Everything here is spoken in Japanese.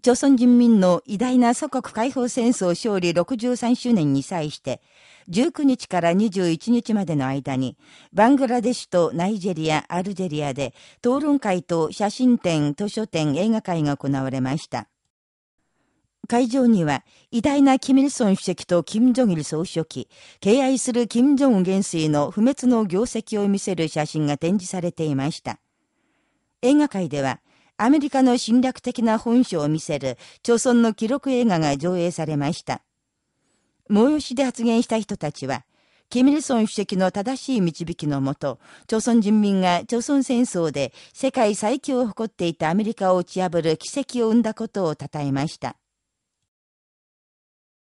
朝鮮人民の偉大な祖国解放戦争勝利63周年に際して、19日から21日までの間に、バングラデシュとナイジェリア、アルジェリアで、討論会と写真展、図書展、映画会が行われました。会場には、偉大なキミルソン主席とキム・ジョギル総書記、敬愛するキム・ジョン元帥の不滅の業績を見せる写真が展示されていました。映画界では、アメリカの侵略的な本性を見せる、朝鮮の記録映画が上映されました。催しで発言した人たちは、キミルソン主席の正しい導きのもと、朝鮮人民が朝鮮戦争で世界最強を誇っていたアメリカを打ち破る奇跡を生んだことを称えました。